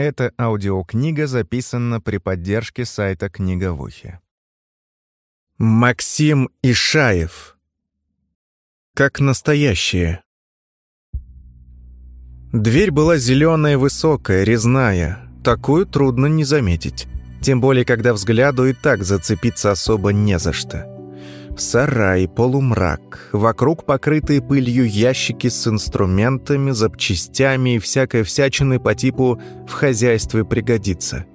Эта аудиокнига записана при поддержке сайта «Книга в ухе». Максим Ишаев. Как настоящее. Дверь была зеленая, высокая, резная. Такую трудно не заметить. Тем более, когда взгляду и так зацепиться особо не за что. Сарай, полумрак, вокруг покрытые пылью ящики с инструментами, запчастями и всякой всячины по типу «в хозяйстве пригодится».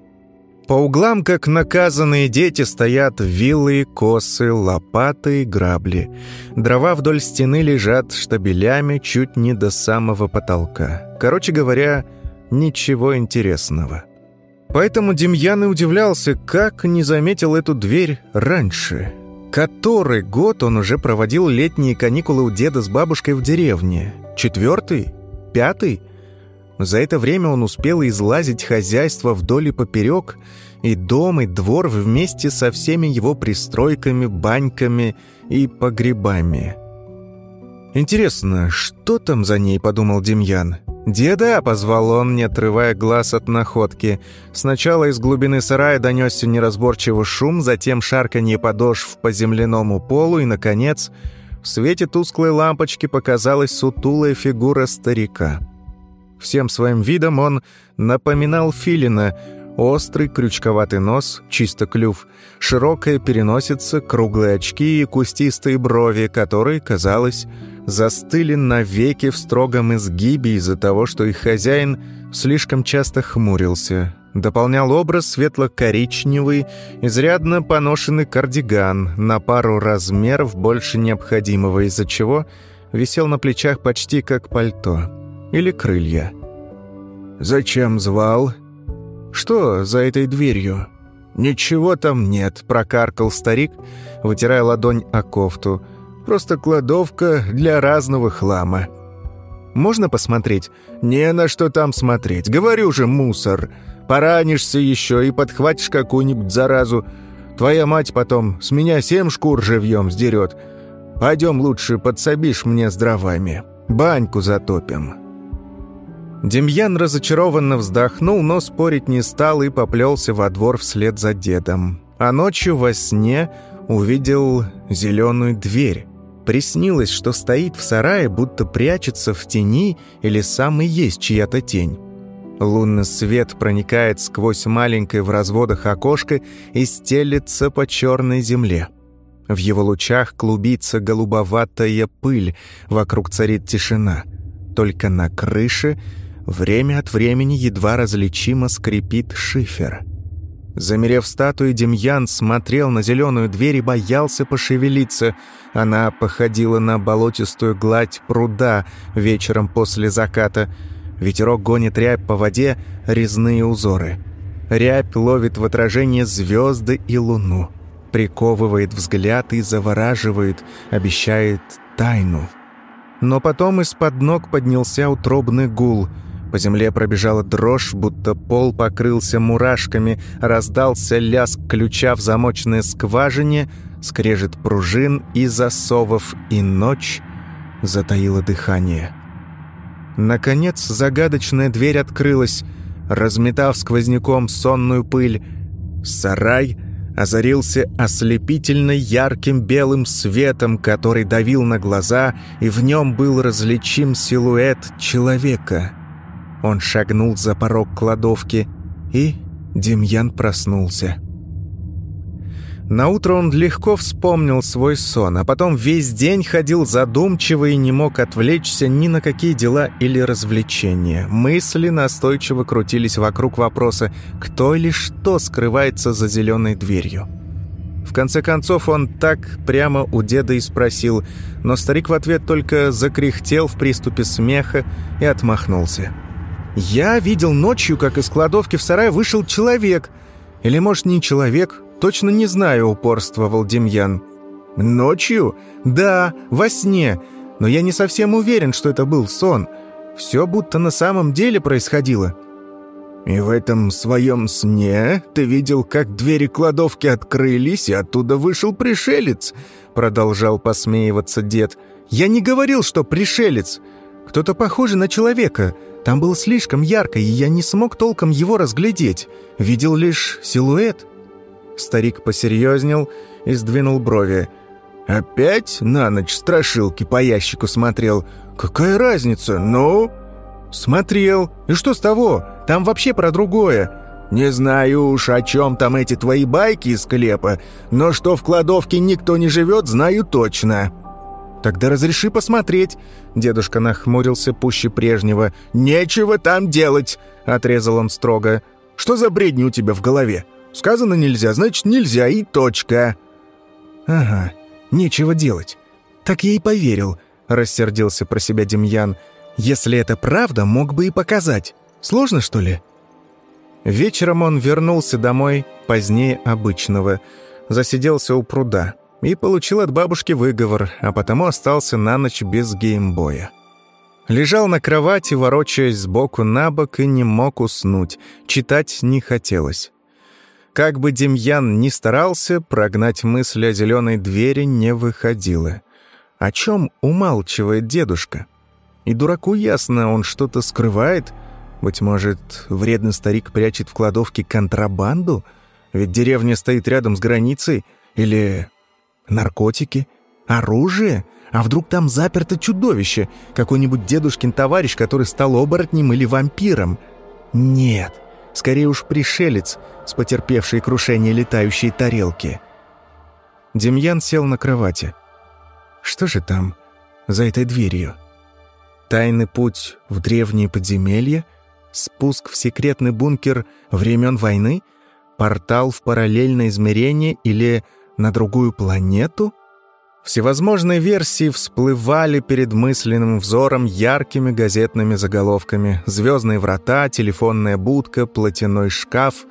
По углам, как наказанные дети, стоят вилы, косы, лопаты и грабли. Дрова вдоль стены лежат штабелями чуть не до самого потолка. Короче говоря, ничего интересного. Поэтому Демьян и удивлялся, как не заметил эту дверь раньше – Который год он уже проводил летние каникулы у деда с бабушкой в деревне? Четвертый? Пятый? За это время он успел излазить хозяйство вдоль и поперек, и дом, и двор вместе со всеми его пристройками, баньками и погребами. «Интересно, что там за ней?» – подумал Демьян. «Деда!» — позвал он, не отрывая глаз от находки. Сначала из глубины сарая донесся неразборчивый шум, затем шарканье подошв по земляному полу, и, наконец, в свете тусклой лампочки показалась сутулая фигура старика. Всем своим видом он напоминал филина, острый крючковатый нос, чисто клюв, широкая переносица, круглые очки и кустистые брови, которые, казалось, застыли навеки в строгом изгибе из-за того, что их хозяин слишком часто хмурился. Дополнял образ светло-коричневый, изрядно поношенный кардиган на пару размеров больше необходимого, из-за чего висел на плечах почти как пальто. Или крылья. «Зачем звал?» «Что за этой дверью?» «Ничего там нет», — прокаркал старик, вытирая ладонь о кофту — Просто кладовка для разного хлама. Можно посмотреть? Не на что там смотреть. Говорю же, мусор. Поранишься еще и подхватишь какую-нибудь заразу. Твоя мать потом с меня семь шкур живьем сдерет. Пойдем лучше подсобишь мне с дровами. Баньку затопим». Демьян разочарованно вздохнул, но спорить не стал и поплелся во двор вслед за дедом. А ночью во сне увидел зеленую дверь. Приснилось, что стоит в сарае, будто прячется в тени или сам и есть чья-то тень. Лунный свет проникает сквозь маленькое в разводах окошко и стелется по черной земле. В его лучах клубится голубоватая пыль, вокруг царит тишина. Только на крыше время от времени едва различимо скрипит шифер — Замерев статуей, Демьян смотрел на зеленую дверь и боялся пошевелиться. Она походила на болотистую гладь пруда вечером после заката. Ветерок гонит рябь по воде, резные узоры. Рябь ловит в отражение звезды и луну. Приковывает взгляд и завораживает, обещает тайну. Но потом из-под ног поднялся утробный гул — по земле пробежала дрожь, будто пол покрылся мурашками, раздался лязг ключа в замочной скважине, скрежет пружин и засовов, и ночь затаила дыхание. Наконец загадочная дверь открылась, разметав сквозняком сонную пыль. Сарай озарился ослепительно ярким белым светом, который давил на глаза, и в нем был различим силуэт человека — он шагнул за порог кладовки, и Демьян проснулся. Наутро он легко вспомнил свой сон, а потом весь день ходил задумчиво и не мог отвлечься ни на какие дела или развлечения. Мысли настойчиво крутились вокруг вопроса, кто или что скрывается за зеленой дверью. В конце концов он так прямо у деда и спросил, но старик в ответ только закряхтел в приступе смеха и отмахнулся. «Я видел ночью, как из кладовки в сарай вышел человек. Или, может, не человек, точно не знаю», — упорствовал Демьян. «Ночью? Да, во сне. Но я не совсем уверен, что это был сон. Все будто на самом деле происходило». «И в этом своем сне ты видел, как двери кладовки открылись, и оттуда вышел пришелец?» Продолжал посмеиваться дед. «Я не говорил, что пришелец. Кто-то похожий на человека. Там было слишком ярко, и я не смог толком его разглядеть. Видел лишь силуэт». Старик посерьезнел и сдвинул брови. «Опять на ночь страшилки по ящику смотрел? Какая разница? Ну?» «Смотрел. И что с того? Там вообще про другое. «Не знаю уж, о чем там эти твои байки из склепа, но что в кладовке никто не живет, знаю точно». «Тогда разреши посмотреть». Дедушка нахмурился пуще прежнего. «Нечего там делать», — отрезал он строго. «Что за бредни у тебя в голове? Сказано нельзя, значит нельзя и точка». «Ага, нечего делать. Так я и поверил», — рассердился про себя Демьян. «Если это правда, мог бы и показать. Сложно, что ли?» Вечером он вернулся домой позднее обычного, засиделся у пруда и получил от бабушки выговор, а потому остался на ночь без геймбоя. Лежал на кровати, ворочаясь сбоку на бок и не мог уснуть, читать не хотелось. Как бы Демьян ни старался, прогнать мысль о зеленой двери не выходило. О чем умалчивает дедушка? И дураку ясно, он что-то скрывает — быть может, вредный старик прячет в кладовке контрабанду? Ведь деревня стоит рядом с границей. Или наркотики? Оружие? А вдруг там заперто чудовище? Какой-нибудь дедушкин товарищ, который стал оборотнем или вампиром? Нет, скорее уж пришелец, с потерпевшей крушение летающей тарелки. Демьян сел на кровати. Что же там за этой дверью? Тайный путь в древние подземелья? спуск в секретный бункер времен войны, портал в параллельное измерение или на другую планету? Всевозможные версии всплывали перед мысленным взором яркими газетными заголовками «Звездные врата», «Телефонная будка», «Платяной шкаф».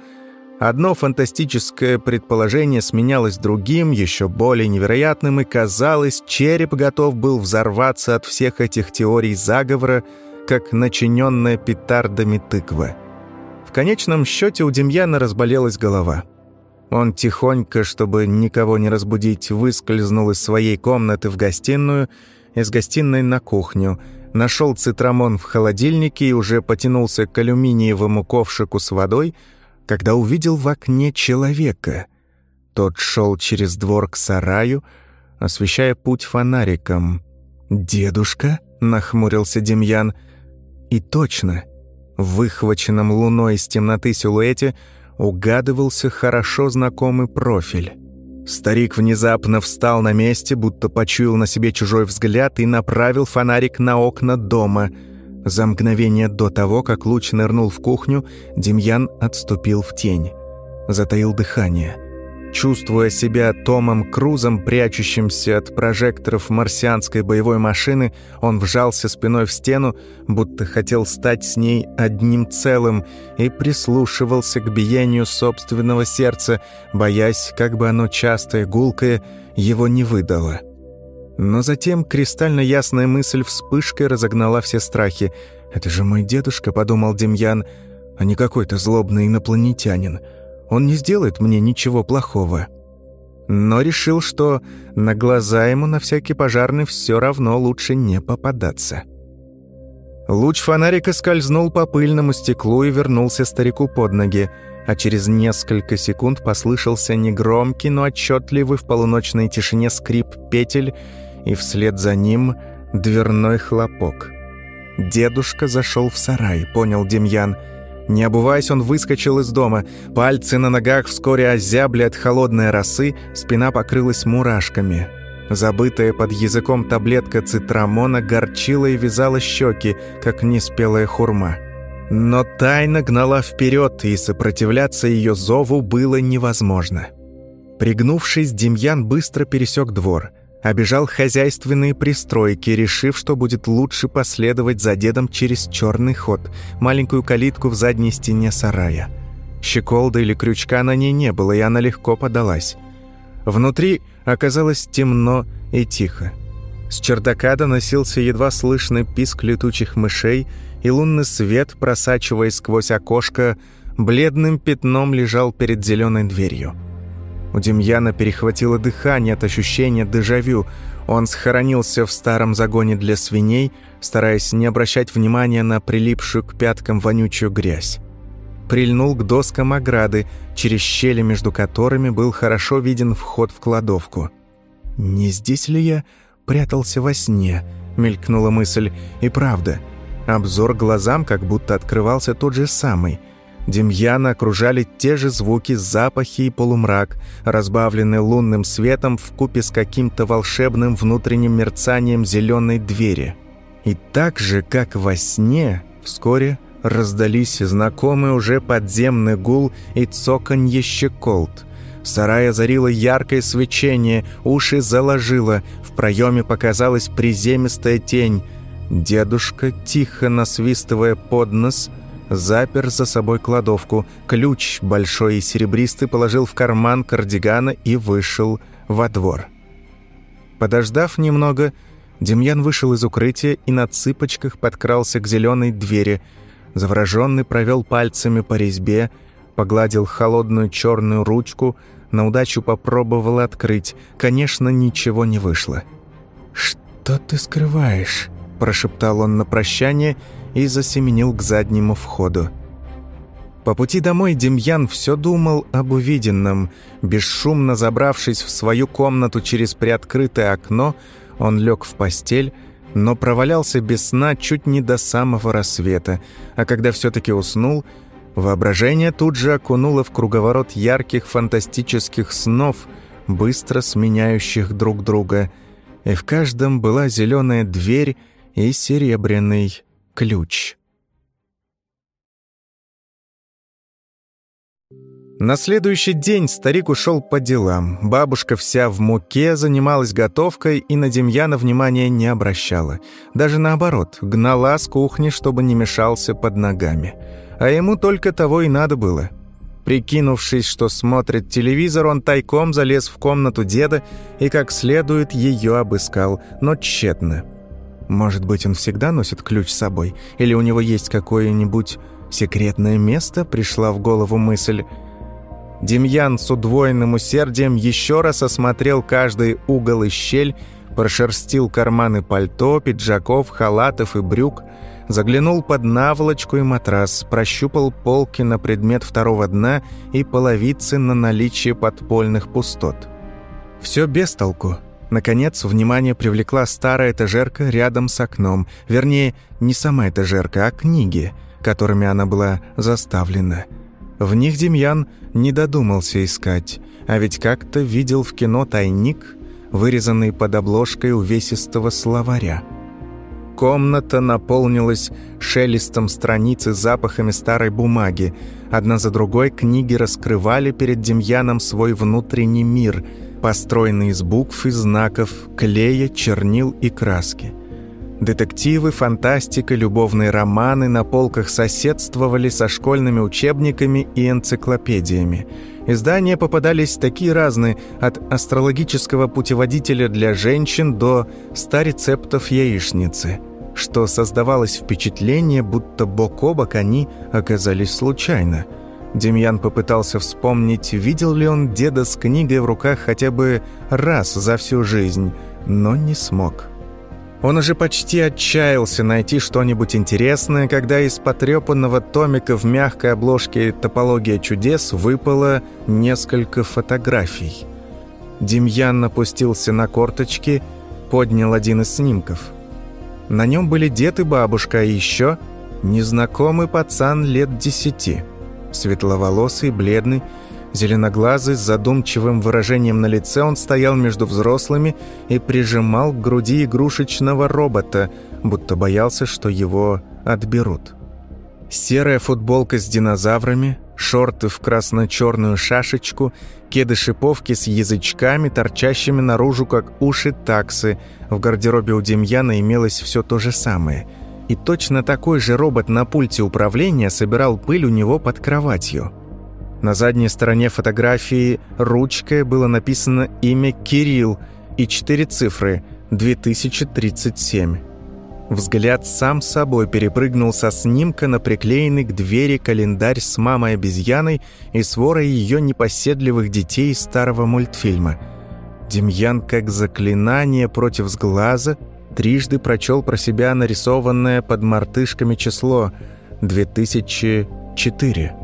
Одно фантастическое предположение сменялось другим, еще более невероятным, и казалось, череп готов был взорваться от всех этих теорий заговора, как начиненная петардами тыква. В конечном счете у Демьяна разболелась голова. Он тихонько, чтобы никого не разбудить, выскользнул из своей комнаты в гостиную, из гостиной на кухню, нашел цитрамон в холодильнике и уже потянулся к алюминиевому ковшику с водой, когда увидел в окне человека. Тот шел через двор к сараю, освещая путь фонариком. «Дедушка?» — нахмурился Демьян — и точно, в выхваченном луной из темноты силуэте угадывался хорошо знакомый профиль. Старик внезапно встал на месте, будто почуял на себе чужой взгляд и направил фонарик на окна дома. За мгновение до того, как луч нырнул в кухню, Демьян отступил в тень. Затаил дыхание. Чувствуя себя Томом Крузом, прячущимся от прожекторов марсианской боевой машины, он вжался спиной в стену, будто хотел стать с ней одним целым, и прислушивался к биению собственного сердца, боясь, как бы оно частое, гулкое, его не выдало. Но затем кристально ясная мысль вспышкой разогнала все страхи. «Это же мой дедушка», — подумал Демьян, — «а не какой-то злобный инопланетянин». Он не сделает мне ничего плохого. Но решил, что на глаза ему на всякий пожарный все равно лучше не попадаться. Луч фонарика скользнул по пыльному стеклу и вернулся старику под ноги, а через несколько секунд послышался негромкий, но отчетливый в полуночной тишине скрип петель, и вслед за ним дверной хлопок. «Дедушка зашел в сарай», — понял Демьян, — не обуваясь, он выскочил из дома. Пальцы на ногах вскоре озябли от холодной росы, спина покрылась мурашками. Забытая под языком таблетка цитрамона горчила и вязала щеки, как неспелая хурма. Но тайна гнала вперед, и сопротивляться ее зову было невозможно. Пригнувшись, Демьян быстро пересек двор – обежал хозяйственные пристройки, решив, что будет лучше последовать за дедом через черный ход, маленькую калитку в задней стене сарая. Щеколда или крючка на ней не было, и она легко подалась. Внутри оказалось темно и тихо. С чердака доносился едва слышный писк летучих мышей, и лунный свет, просачиваясь сквозь окошко, бледным пятном лежал перед зеленой дверью. У Демьяна перехватило дыхание от ощущения дежавю. Он схоронился в старом загоне для свиней, стараясь не обращать внимания на прилипшую к пяткам вонючую грязь. Прильнул к доскам ограды, через щели между которыми был хорошо виден вход в кладовку. «Не здесь ли я прятался во сне?» — мелькнула мысль. «И правда, обзор глазам как будто открывался тот же самый — Демьяна окружали те же звуки, запахи и полумрак, разбавленные лунным светом в купе с каким-то волшебным внутренним мерцанием зеленой двери. И так же, как во сне, вскоре раздались знакомый уже подземный гул и цоканье щеколд. Сарай озарило яркое свечение, уши заложило, в проеме показалась приземистая тень. Дедушка, тихо насвистывая под нос, — запер за собой кладовку, ключ, большой и серебристый, положил в карман кардигана и вышел во двор. Подождав немного, Демьян вышел из укрытия и на цыпочках подкрался к зеленой двери. Завороженный провел пальцами по резьбе, погладил холодную черную ручку, на удачу попробовал открыть. Конечно, ничего не вышло. «Что ты скрываешь?» – прошептал он на прощание – и засеменил к заднему входу. По пути домой Демьян все думал об увиденном. Бесшумно забравшись в свою комнату через приоткрытое окно, он лег в постель, но провалялся без сна чуть не до самого рассвета, а когда все-таки уснул, воображение тут же окунуло в круговорот ярких фантастических снов, быстро сменяющих друг друга, и в каждом была зеленая дверь и серебряный ключ. На следующий день старик ушел по делам. Бабушка вся в муке занималась готовкой и на Демьяна внимания не обращала. Даже наоборот, гнала с кухни, чтобы не мешался под ногами. А ему только того и надо было. Прикинувшись, что смотрит телевизор, он тайком залез в комнату деда и как следует ее обыскал, но тщетно. Может быть, он всегда носит ключ с собой? Или у него есть какое-нибудь секретное место?» Пришла в голову мысль. Демьян с удвоенным усердием еще раз осмотрел каждый угол и щель, прошерстил карманы пальто, пиджаков, халатов и брюк, заглянул под наволочку и матрас, прощупал полки на предмет второго дна и половицы на наличие подпольных пустот. Все без толку. Наконец, внимание привлекла старая этажерка рядом с окном. Вернее, не сама этажерка, а книги, которыми она была заставлена. В них Демьян не додумался искать, а ведь как-то видел в кино тайник, вырезанный под обложкой увесистого словаря. Комната наполнилась шелестом страниц и запахами старой бумаги. Одна за другой книги раскрывали перед Демьяном свой внутренний мир – построенный из букв и знаков, клея, чернил и краски. Детективы, фантастика, любовные романы на полках соседствовали со школьными учебниками и энциклопедиями. Издания попадались такие разные, от астрологического путеводителя для женщин до ста рецептов яичницы, что создавалось впечатление, будто бок о бок они оказались случайно – Демьян попытался вспомнить, видел ли он деда с книгой в руках хотя бы раз за всю жизнь, но не смог. Он уже почти отчаялся найти что-нибудь интересное, когда из потрепанного томика в мягкой обложке «Топология чудес» выпало несколько фотографий. Демьян напустился на корточки, поднял один из снимков. На нем были дед и бабушка, а еще незнакомый пацан лет десяти – Светловолосый, бледный, зеленоглазый, с задумчивым выражением на лице он стоял между взрослыми и прижимал к груди игрушечного робота, будто боялся, что его отберут. Серая футболка с динозаврами, шорты в красно-черную шашечку, кеды-шиповки с язычками, торчащими наружу, как уши таксы. В гардеробе у Демьяна имелось все то же самое – и точно такой же робот на пульте управления собирал пыль у него под кроватью. На задней стороне фотографии ручкой было написано имя Кирилл и четыре цифры – 2037. Взгляд сам собой перепрыгнул со снимка на приклеенный к двери календарь с мамой-обезьяной и сворой ее непоседливых детей старого мультфильма. Демьян, как заклинание против сглаза, трижды прочел про себя нарисованное под мартышками число 2004.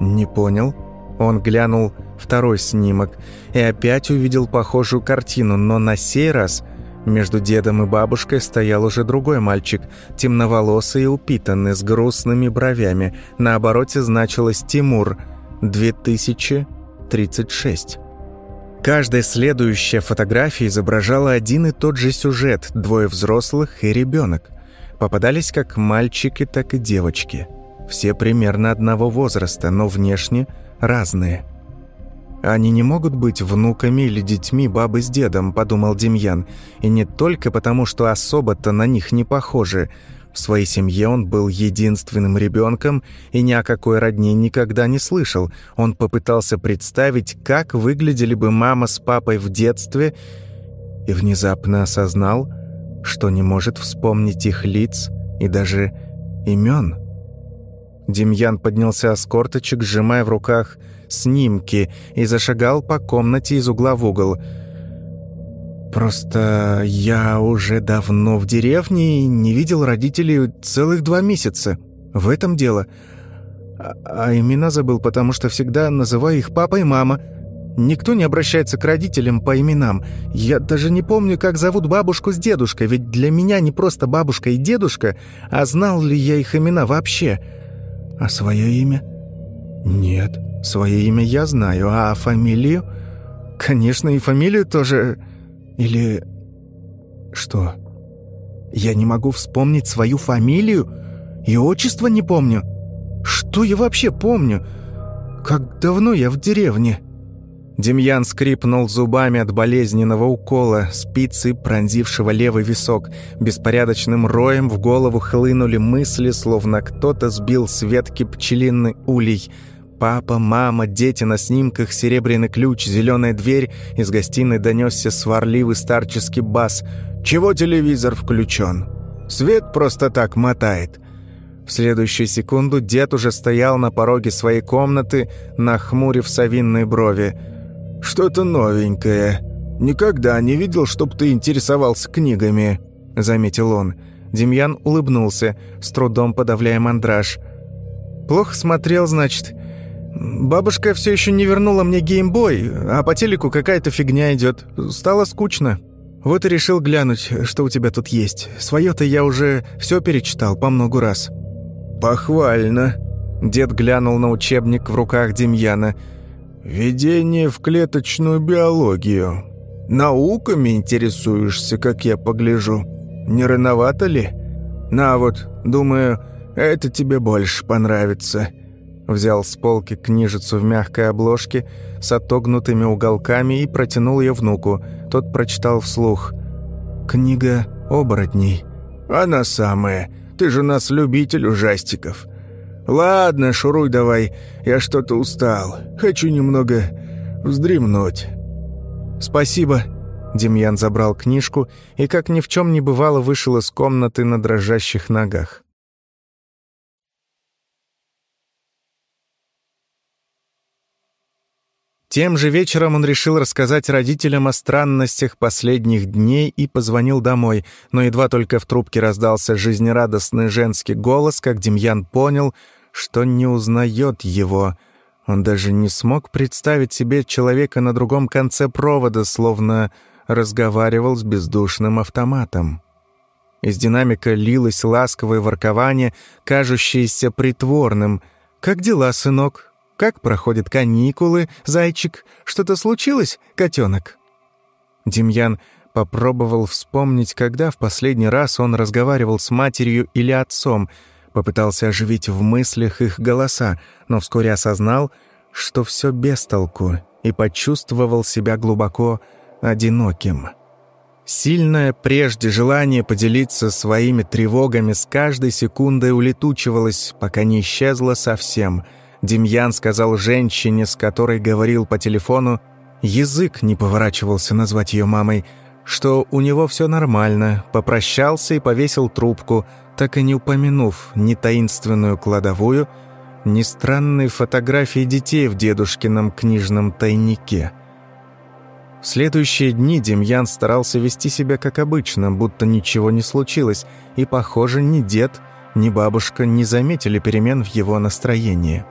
«Не понял?» Он глянул второй снимок и опять увидел похожую картину, но на сей раз между дедом и бабушкой стоял уже другой мальчик, темноволосый и упитанный, с грустными бровями. На обороте значилось «Тимур, 2036». Каждая следующая фотография изображала один и тот же сюжет – двое взрослых и ребенок. Попадались как мальчики, так и девочки. Все примерно одного возраста, но внешне разные – «Они не могут быть внуками или детьми бабы с дедом», – подумал Демьян. «И не только потому, что особо-то на них не похожи. В своей семье он был единственным ребенком и ни о какой родне никогда не слышал. Он попытался представить, как выглядели бы мама с папой в детстве, и внезапно осознал, что не может вспомнить их лиц и даже имен». Демьян поднялся с корточек, сжимая в руках – снимки и зашагал по комнате из угла в угол. «Просто я уже давно в деревне и не видел родителей целых два месяца. В этом дело. А, а имена забыл, потому что всегда называю их папа и мама. Никто не обращается к родителям по именам. Я даже не помню, как зовут бабушку с дедушкой, ведь для меня не просто бабушка и дедушка, а знал ли я их имена вообще. А свое имя? Нет». Свое имя я знаю, а фамилию? Конечно, и фамилию тоже... Или... Что? Я не могу вспомнить свою фамилию? И отчество не помню? Что я вообще помню? Как давно я в деревне?» Демьян скрипнул зубами от болезненного укола, спицы, пронзившего левый висок. Беспорядочным роем в голову хлынули мысли, словно кто-то сбил с ветки пчелиный улей – Папа, мама, дети на снимках, серебряный ключ, зеленая дверь. Из гостиной донесся сварливый старческий бас. «Чего телевизор включен? Свет просто так мотает». В следующую секунду дед уже стоял на пороге своей комнаты, нахмурив совинные брови. «Что-то новенькое. Никогда не видел, чтоб ты интересовался книгами», — заметил он. Демьян улыбнулся, с трудом подавляя мандраж. «Плохо смотрел, значит. Бабушка все еще не вернула мне геймбой, а по телеку какая-то фигня идет. Стало скучно. Вот и решил глянуть, что у тебя тут есть. Свое-то я уже все перечитал по много раз». «Похвально». Дед глянул на учебник в руках Демьяна. «Введение в клеточную биологию. Науками интересуешься, как я погляжу. Не рановато ли? На вот, думаю, это тебе больше понравится». Взял с полки книжицу в мягкой обложке с отогнутыми уголками и протянул ее внуку. Тот прочитал вслух. «Книга оборотней». «Она самая. Ты же нас любитель ужастиков». «Ладно, шуруй давай. Я что-то устал. Хочу немного вздремнуть». «Спасибо». Демьян забрал книжку и, как ни в чем не бывало, вышел из комнаты на дрожащих ногах. Тем же вечером он решил рассказать родителям о странностях последних дней и позвонил домой, но едва только в трубке раздался жизнерадостный женский голос, как Демьян понял, что не узнает его. Он даже не смог представить себе человека на другом конце провода, словно разговаривал с бездушным автоматом. Из динамика лилось ласковое воркование, кажущееся притворным. «Как дела, сынок? Как проходят каникулы, зайчик? Что-то случилось, котенок?» Демьян попробовал вспомнить, когда в последний раз он разговаривал с матерью или отцом, попытался оживить в мыслях их голоса, но вскоре осознал, что все без толку, и почувствовал себя глубоко одиноким. Сильное прежде желание поделиться своими тревогами с каждой секундой улетучивалось, пока не исчезло совсем — Демьян сказал женщине, с которой говорил по телефону, язык не поворачивался назвать ее мамой, что у него все нормально, попрощался и повесил трубку, так и не упомянув ни таинственную кладовую, ни странные фотографии детей в дедушкином книжном тайнике. В следующие дни Демьян старался вести себя как обычно, будто ничего не случилось, и, похоже, ни дед, ни бабушка не заметили перемен в его настроении.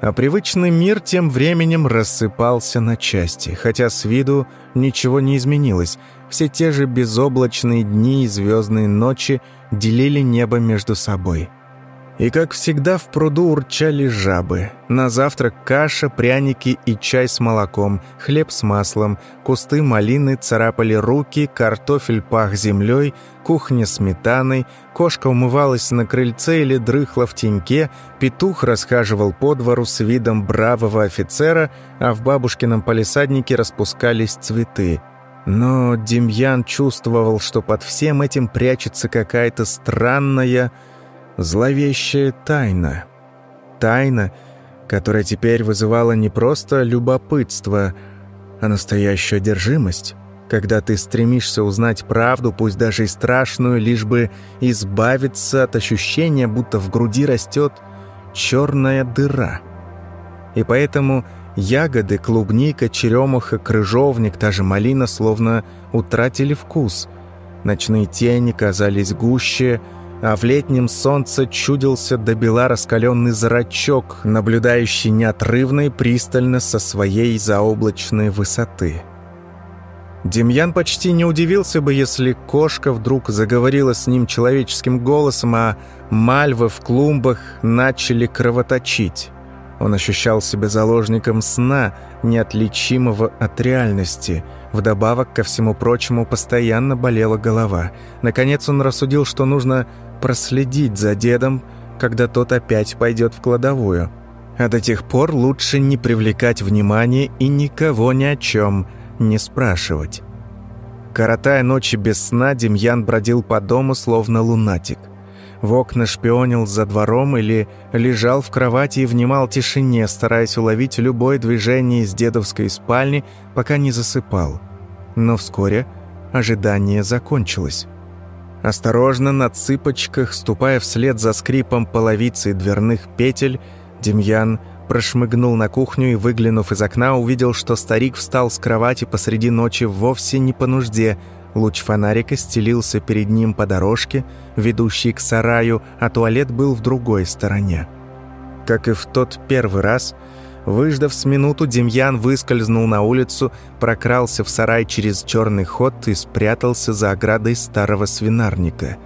А привычный мир тем временем рассыпался на части, хотя с виду ничего не изменилось. Все те же безоблачные дни и звездные ночи делили небо между собой. И, как всегда, в пруду урчали жабы. На завтрак каша, пряники и чай с молоком, хлеб с маслом, кусты малины царапали руки, картофель пах землей, кухня сметаной, кошка умывалась на крыльце или дрыхла в теньке, петух расхаживал по двору с видом бравого офицера, а в бабушкином палисаднике распускались цветы. Но Демьян чувствовал, что под всем этим прячется какая-то странная, зловещая тайна. Тайна, которая теперь вызывала не просто любопытство, а настоящую одержимость, когда ты стремишься узнать правду, пусть даже и страшную, лишь бы избавиться от ощущения, будто в груди растет черная дыра. И поэтому ягоды, клубника, черемуха, крыжовник, та же малина словно утратили вкус. Ночные тени казались гуще, а в летнем солнце чудился до бела раскаленный зрачок, наблюдающий неотрывно и пристально со своей заоблачной высоты. Демьян почти не удивился бы, если кошка вдруг заговорила с ним человеческим голосом, а мальвы в клумбах начали кровоточить. Он ощущал себя заложником сна, неотличимого от реальности. Вдобавок ко всему прочему постоянно болела голова. Наконец он рассудил, что нужно проследить за дедом, когда тот опять пойдет в кладовую. А до тех пор лучше не привлекать внимания и никого ни о чем не спрашивать. Коротая ночи без сна, Демьян бродил по дому, словно лунатик. В окна шпионил за двором или лежал в кровати и внимал тишине, стараясь уловить любое движение из дедовской спальни, пока не засыпал. Но вскоре ожидание закончилось. Осторожно, на цыпочках, ступая вслед за скрипом половицы дверных петель, Демьян прошмыгнул на кухню и, выглянув из окна, увидел, что старик встал с кровати посреди ночи вовсе не по нужде. Луч фонарика стелился перед ним по дорожке, ведущей к сараю, а туалет был в другой стороне. Как и в тот первый раз – Выждав с минуту, Демьян выскользнул на улицу, прокрался в сарай через черный ход и спрятался за оградой старого свинарника.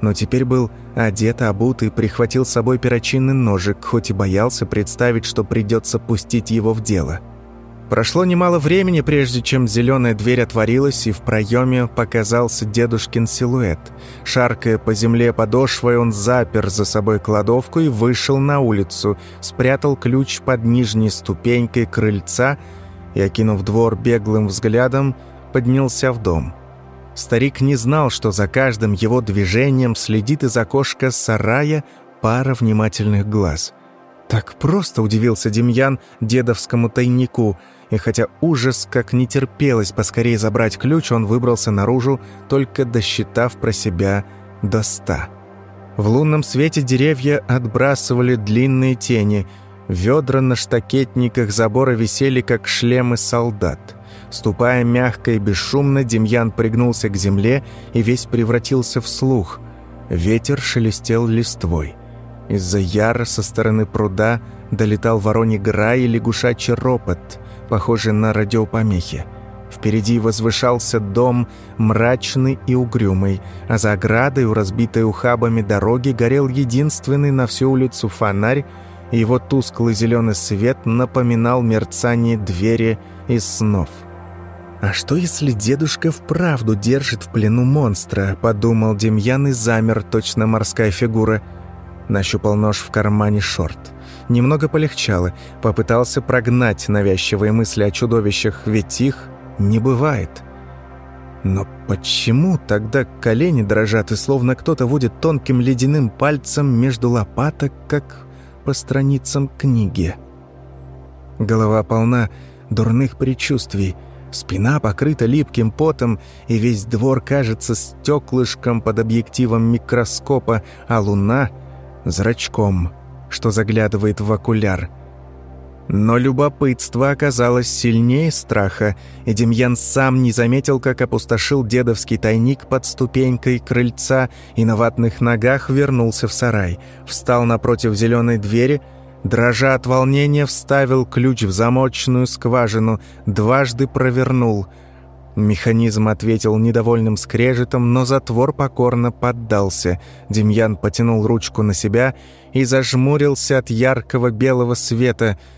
Но теперь был одет, обут и прихватил с собой перочинный ножик, хоть и боялся представить, что придется пустить его в дело. Прошло немало времени, прежде чем зеленая дверь отворилась, и в проеме показался дедушкин силуэт. Шаркая по земле подошвой, он запер за собой кладовку и вышел на улицу, спрятал ключ под нижней ступенькой крыльца и, окинув двор беглым взглядом, поднялся в дом. Старик не знал, что за каждым его движением следит из окошка сарая пара внимательных глаз. Так просто удивился Демьян дедовскому тайнику – и хотя ужас как не терпелось поскорее забрать ключ, он выбрался наружу, только досчитав про себя до ста. В лунном свете деревья отбрасывали длинные тени, ведра на штакетниках забора висели, как шлемы солдат. Ступая мягко и бесшумно, Демьян пригнулся к земле и весь превратился в слух. Ветер шелестел листвой. Из-за яра со стороны пруда долетал вороний грай и лягушачий ропот похожий на радиопомехи. Впереди возвышался дом, мрачный и угрюмый, а за оградой у разбитой ухабами дороги горел единственный на всю улицу фонарь, и его тусклый зеленый свет напоминал мерцание двери из снов. «А что, если дедушка вправду держит в плену монстра?» – подумал Демьян и замер, точно морская фигура. Нащупал нож в кармане шорт – Немного полегчало, попытался прогнать навязчивые мысли о чудовищах, ведь их не бывает. Но почему тогда колени дрожат и словно кто-то водит тонким ледяным пальцем между лопаток, как по страницам книги? Голова полна дурных предчувствий, Спина покрыта липким потом, и весь двор кажется стеклышком под объективом микроскопа, а луна — зрачком, что заглядывает в окуляр. Но любопытство оказалось сильнее страха, и Демьян сам не заметил, как опустошил дедовский тайник под ступенькой крыльца и на ватных ногах вернулся в сарай. Встал напротив зеленой двери, дрожа от волнения, вставил ключ в замочную скважину, дважды провернул. Механизм ответил недовольным скрежетом, но затвор покорно поддался. Демьян потянул ручку на себя и зажмурился от яркого белого света –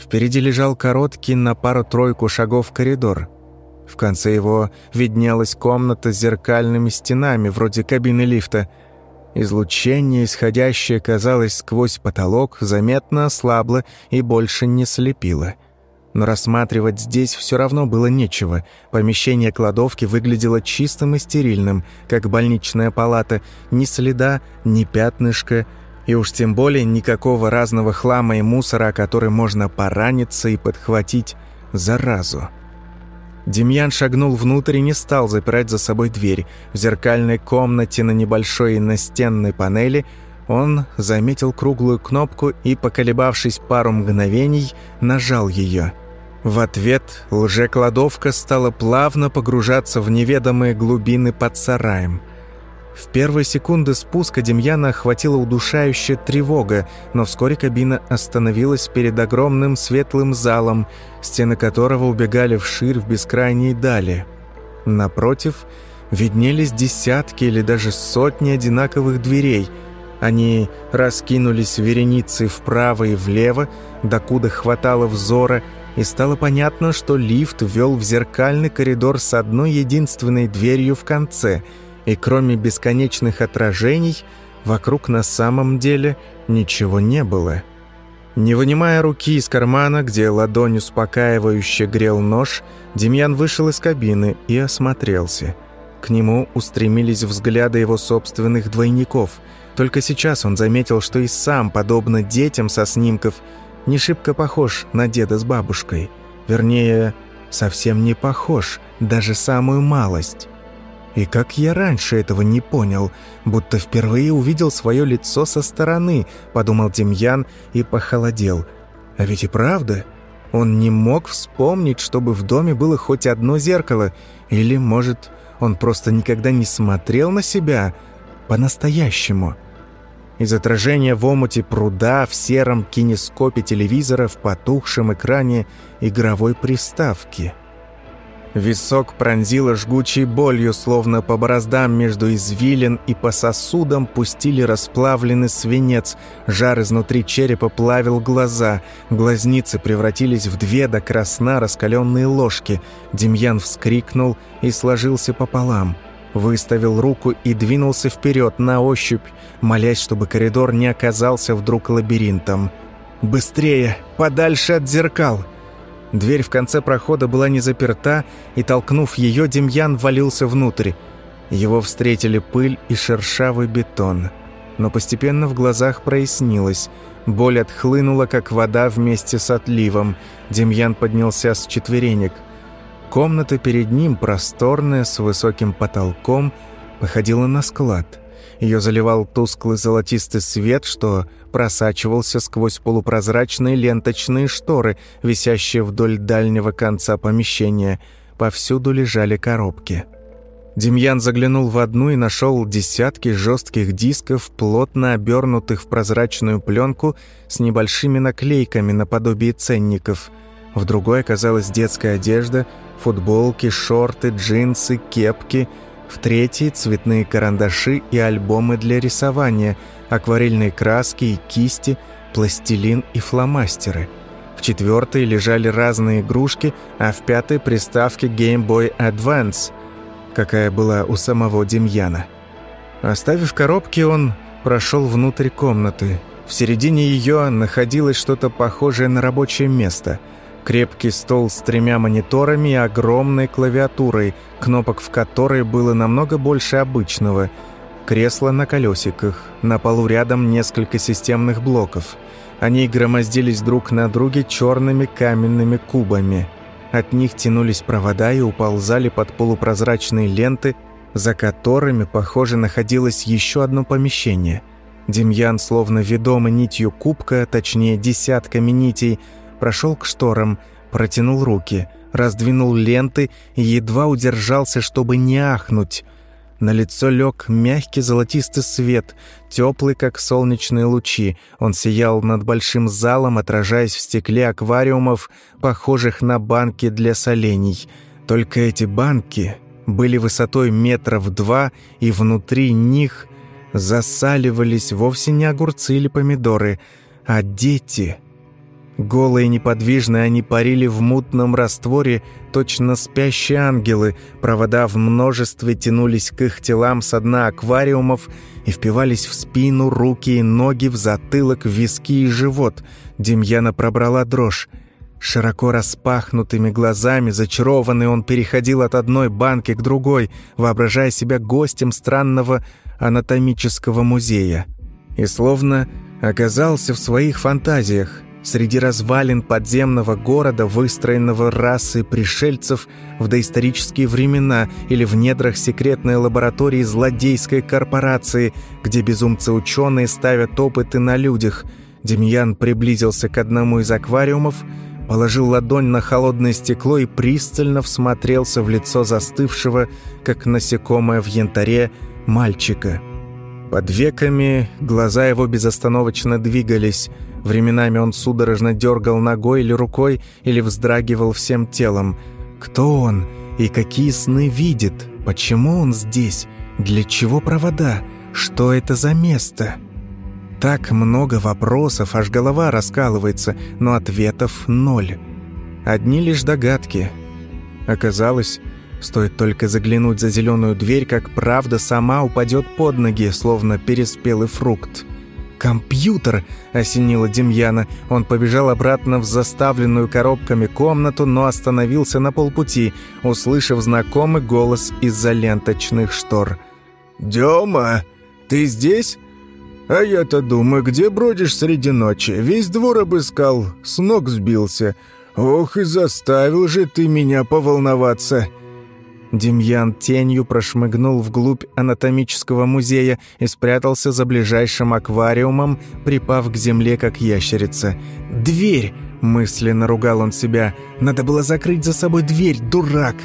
Впереди лежал короткий на пару-тройку шагов коридор. В конце его виднелась комната с зеркальными стенами, вроде кабины лифта. Излучение, исходящее, казалось, сквозь потолок, заметно ослабло и больше не слепило. Но рассматривать здесь все равно было нечего. Помещение кладовки выглядело чистым и стерильным, как больничная палата. Ни следа, ни пятнышка – и уж тем более никакого разного хлама и мусора, о который можно пораниться и подхватить заразу. Демьян шагнул внутрь и не стал запирать за собой дверь. В зеркальной комнате на небольшой настенной панели он заметил круглую кнопку и, поколебавшись пару мгновений, нажал ее. В ответ лжекладовка стала плавно погружаться в неведомые глубины под сараем. В первые секунды спуска Демьяна охватила удушающая тревога, но вскоре кабина остановилась перед огромным светлым залом, стены которого убегали вширь в бескрайние дали. Напротив виднелись десятки или даже сотни одинаковых дверей. Они раскинулись вереницей вправо и влево, докуда хватало взора, и стало понятно, что лифт вел в зеркальный коридор с одной единственной дверью в конце – и кроме бесконечных отражений, вокруг на самом деле ничего не было. Не вынимая руки из кармана, где ладонь успокаивающе грел нож, Демьян вышел из кабины и осмотрелся. К нему устремились взгляды его собственных двойников. Только сейчас он заметил, что и сам, подобно детям со снимков, не шибко похож на деда с бабушкой. Вернее, совсем не похож, даже самую малость. И как я раньше этого не понял, будто впервые увидел свое лицо со стороны, подумал Демьян и похолодел. А ведь и правда, он не мог вспомнить, чтобы в доме было хоть одно зеркало, или, может, он просто никогда не смотрел на себя по-настоящему. Из отражения в омуте пруда в сером кинескопе телевизора в потухшем экране игровой приставки – Висок пронзило жгучей болью, словно по бороздам между извилин и по сосудам пустили расплавленный свинец. Жар изнутри черепа плавил глаза. Глазницы превратились в две до красна раскаленные ложки. Демьян вскрикнул и сложился пополам. Выставил руку и двинулся вперед на ощупь, молясь, чтобы коридор не оказался вдруг лабиринтом. «Быстрее! Подальше от зеркал!» Дверь в конце прохода была не заперта, и, толкнув ее, Демьян валился внутрь. Его встретили пыль и шершавый бетон. Но постепенно в глазах прояснилось. Боль отхлынула, как вода вместе с отливом. Демьян поднялся с четверенек. Комната перед ним, просторная, с высоким потолком, походила на склад. Ее заливал тусклый золотистый свет, что просачивался сквозь полупрозрачные ленточные шторы, висящие вдоль дальнего конца помещения. Повсюду лежали коробки. Демьян заглянул в одну и нашел десятки жестких дисков, плотно обернутых в прозрачную пленку с небольшими наклейками наподобие ценников. В другой оказалась детская одежда, футболки, шорты, джинсы, кепки – в третьей – цветные карандаши и альбомы для рисования, акварельные краски и кисти, пластилин и фломастеры. В четвертой лежали разные игрушки, а в пятой – приставки Game Boy Advance, какая была у самого Демьяна. Оставив коробки, он прошел внутрь комнаты. В середине ее находилось что-то похожее на рабочее место – Крепкий стол с тремя мониторами и огромной клавиатурой, кнопок в которой было намного больше обычного. Кресло на колесиках, на полу рядом несколько системных блоков. Они громоздились друг на друге черными каменными кубами. От них тянулись провода и уползали под полупрозрачные ленты, за которыми, похоже, находилось еще одно помещение. Демьян, словно ведомый нитью кубка, точнее десятками нитей, прошел к шторам, протянул руки, раздвинул ленты и едва удержался, чтобы не ахнуть. На лицо лег мягкий золотистый свет, теплый, как солнечные лучи. Он сиял над большим залом, отражаясь в стекле аквариумов, похожих на банки для солений. Только эти банки были высотой метров два, и внутри них засаливались вовсе не огурцы или помидоры, а дети — Голые и неподвижные они парили в мутном растворе, точно спящие ангелы. Провода в множестве тянулись к их телам со дна аквариумов и впивались в спину, руки и ноги, в затылок, виски и живот. Демьяна пробрала дрожь. Широко распахнутыми глазами, зачарованный, он переходил от одной банки к другой, воображая себя гостем странного анатомического музея. И словно оказался в своих фантазиях – Среди развалин подземного города, выстроенного расой пришельцев в доисторические времена или в недрах секретной лаборатории злодейской корпорации, где безумцы-ученые ставят опыты на людях, Демьян приблизился к одному из аквариумов, положил ладонь на холодное стекло и пристально всмотрелся в лицо застывшего, как насекомое в янтаре, мальчика. Под веками глаза его безостановочно двигались – Временами он судорожно дергал ногой или рукой, или вздрагивал всем телом. Кто он и какие сны видит? Почему он здесь? Для чего провода? Что это за место? Так много вопросов, аж голова раскалывается, но ответов ноль. Одни лишь догадки. Оказалось, стоит только заглянуть за зеленую дверь, как правда сама упадет под ноги, словно переспелый фрукт. «Компьютер!» — осенило Демьяна. Он побежал обратно в заставленную коробками комнату, но остановился на полпути, услышав знакомый голос из-за ленточных штор. «Дема, ты здесь?» «А я-то думаю, где бродишь среди ночи? Весь двор обыскал, с ног сбился. Ох, и заставил же ты меня поволноваться!» Демьян тенью прошмыгнул вглубь анатомического музея и спрятался за ближайшим аквариумом, припав к земле, как ящерица. «Дверь!» – мысленно ругал он себя. «Надо было закрыть за собой дверь, дурак!»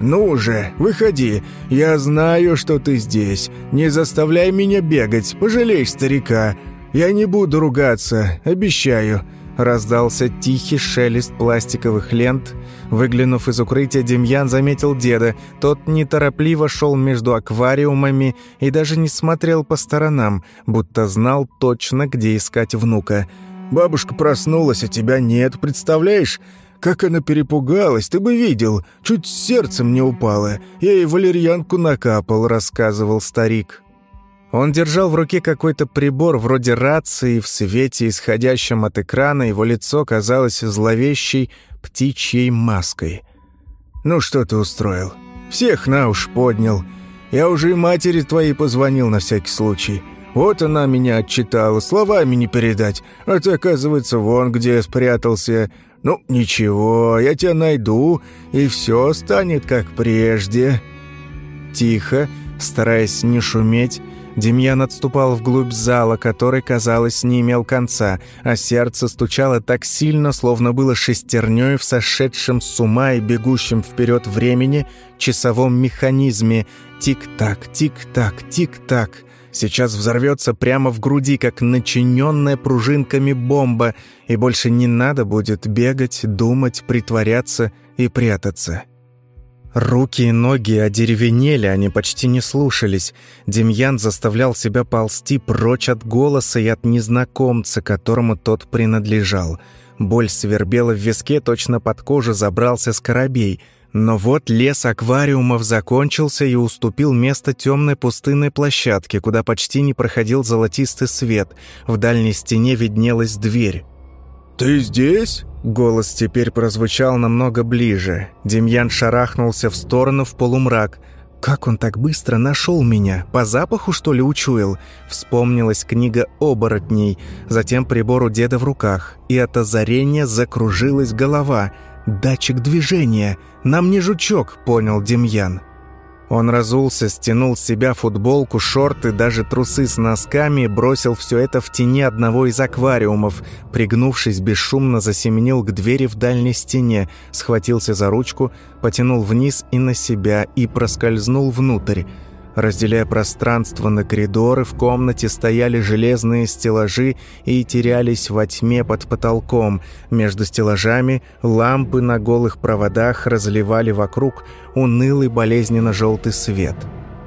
«Ну же, выходи. Я знаю, что ты здесь. Не заставляй меня бегать, пожалей старика. Я не буду ругаться, обещаю. Раздался тихий шелест пластиковых лент. Выглянув из укрытия, Демьян заметил деда. Тот неторопливо шел между аквариумами и даже не смотрел по сторонам, будто знал точно, где искать внука. «Бабушка проснулась, а тебя нет, представляешь?» Как она перепугалась, ты бы видел. Чуть сердцем не упала. Я ей валерьянку накапал», — рассказывал старик. Он держал в руке какой-то прибор вроде рации, в свете, исходящем от экрана, его лицо казалось зловещей птичьей маской. «Ну что ты устроил? Всех на уж поднял. Я уже и матери твоей позвонил на всякий случай. Вот она меня отчитала, словами не передать. А ты, оказывается, вон где спрятался. Ну, ничего, я тебя найду, и все станет как прежде». Тихо, стараясь не шуметь, Демьян отступал вглубь зала, который, казалось, не имел конца, а сердце стучало так сильно, словно было шестернёй в сошедшем с ума и бегущем вперед времени часовом механизме. Тик-так, тик-так, тик-так. Сейчас взорвется прямо в груди, как начиненная пружинками бомба, и больше не надо будет бегать, думать, притворяться и прятаться. Руки и ноги одеревенели, они почти не слушались. Демьян заставлял себя ползти прочь от голоса и от незнакомца, которому тот принадлежал. Боль свербела в виске, точно под кожу забрался скоробей. Но вот лес аквариумов закончился и уступил место темной пустынной площадке, куда почти не проходил золотистый свет. В дальней стене виднелась дверь. «Ты здесь?» Голос теперь прозвучал намного ближе. Демьян шарахнулся в сторону в полумрак. «Как он так быстро нашел меня? По запаху, что ли, учуял?» Вспомнилась книга оборотней, затем прибор у деда в руках, и от озарения закружилась голова. «Датчик движения! Нам не жучок!» — понял Демьян. Он разулся, стянул с себя футболку, шорты, даже трусы с носками бросил все это в тени одного из аквариумов. Пригнувшись, бесшумно засеменил к двери в дальней стене, схватился за ручку, потянул вниз и на себя и проскользнул внутрь. Разделяя пространство на коридоры, в комнате стояли железные стеллажи и терялись во тьме под потолком. Между стеллажами лампы на голых проводах разливали вокруг унылый болезненно-желтый свет.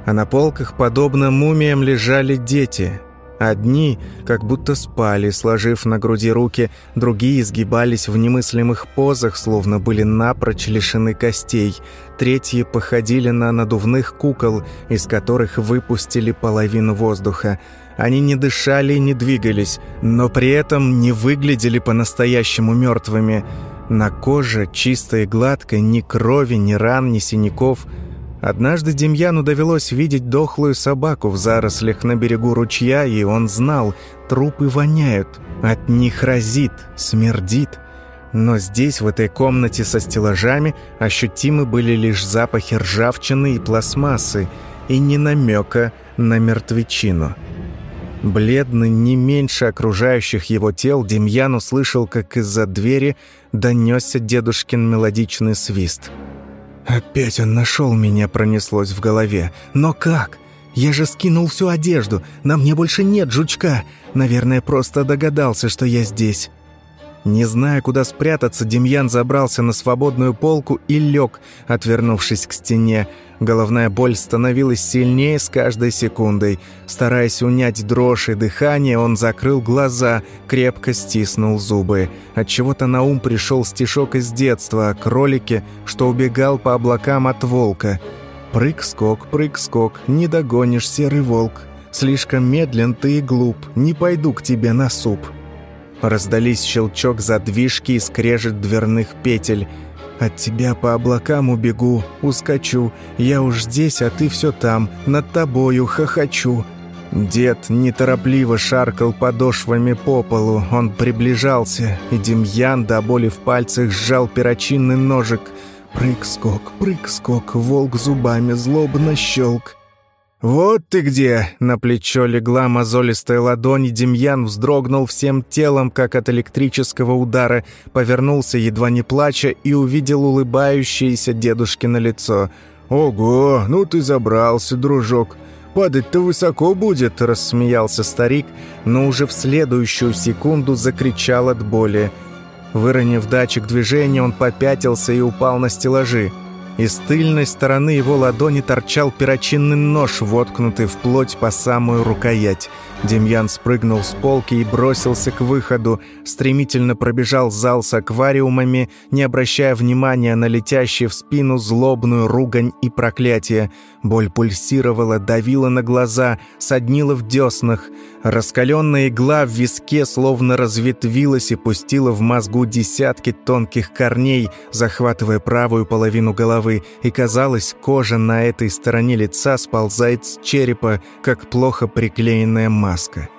А на полках, подобно мумиям, лежали дети – Одни как будто спали, сложив на груди руки, другие сгибались в немыслимых позах, словно были напрочь лишены костей. Третьи походили на надувных кукол, из которых выпустили половину воздуха. Они не дышали и не двигались, но при этом не выглядели по-настоящему мертвыми. На коже, чистой и гладкой, ни крови, ни ран, ни синяков – Однажды Демьяну довелось видеть дохлую собаку в зарослях на берегу ручья, и он знал, трупы воняют, от них разит, смердит. Но здесь, в этой комнате со стеллажами, ощутимы были лишь запахи ржавчины и пластмассы, и не намека на мертвечину. Бледный не меньше окружающих его тел, Демьян услышал, как из-за двери донесся дедушкин мелодичный свист – «Опять он нашел меня», — пронеслось в голове. «Но как? Я же скинул всю одежду, на мне больше нет жучка. Наверное, просто догадался, что я здесь». Не зная, куда спрятаться, Демьян забрался на свободную полку и лег, отвернувшись к стене. Головная боль становилась сильнее с каждой секундой. Стараясь унять дрожь и дыхание, он закрыл глаза, крепко стиснул зубы. Отчего-то на ум пришел стишок из детства о кролике, что убегал по облакам от волка. «Прыг-скок, прыг-скок, не догонишь, серый волк. Слишком медлен ты и глуп, не пойду к тебе на суп». Раздались щелчок задвижки и скрежет дверных петель. «От тебя по облакам убегу, ускочу. Я уж здесь, а ты все там, над тобою хохочу». Дед неторопливо шаркал подошвами по полу. Он приближался, и Демьян до боли в пальцах сжал перочинный ножик. Прыг-скок, прыг-скок, волк зубами злобно щелк. «Вот ты где!» — на плечо легла мозолистая ладонь, и Демьян вздрогнул всем телом, как от электрического удара, повернулся, едва не плача, и увидел улыбающееся дедушкино лицо. «Ого, ну ты забрался, дружок! Падать-то высоко будет!» — рассмеялся старик, но уже в следующую секунду закричал от боли. Выронив датчик движения, он попятился и упал на стеллажи. Из тыльной стороны его ладони торчал перочинный нож, воткнутый в плоть по самую рукоять. Демьян спрыгнул с полки и бросился к выходу, стремительно пробежал зал с аквариумами, не обращая внимания на летящие в спину злобную ругань и проклятие. Боль пульсировала, давила на глаза, соднила в деснах. Раскаленная игла в виске словно разветвилась и пустила в мозгу десятки тонких корней, захватывая правую половину головы, и казалось, кожа на этой стороне лица сползает с черепа, как плохо приклеенная маска.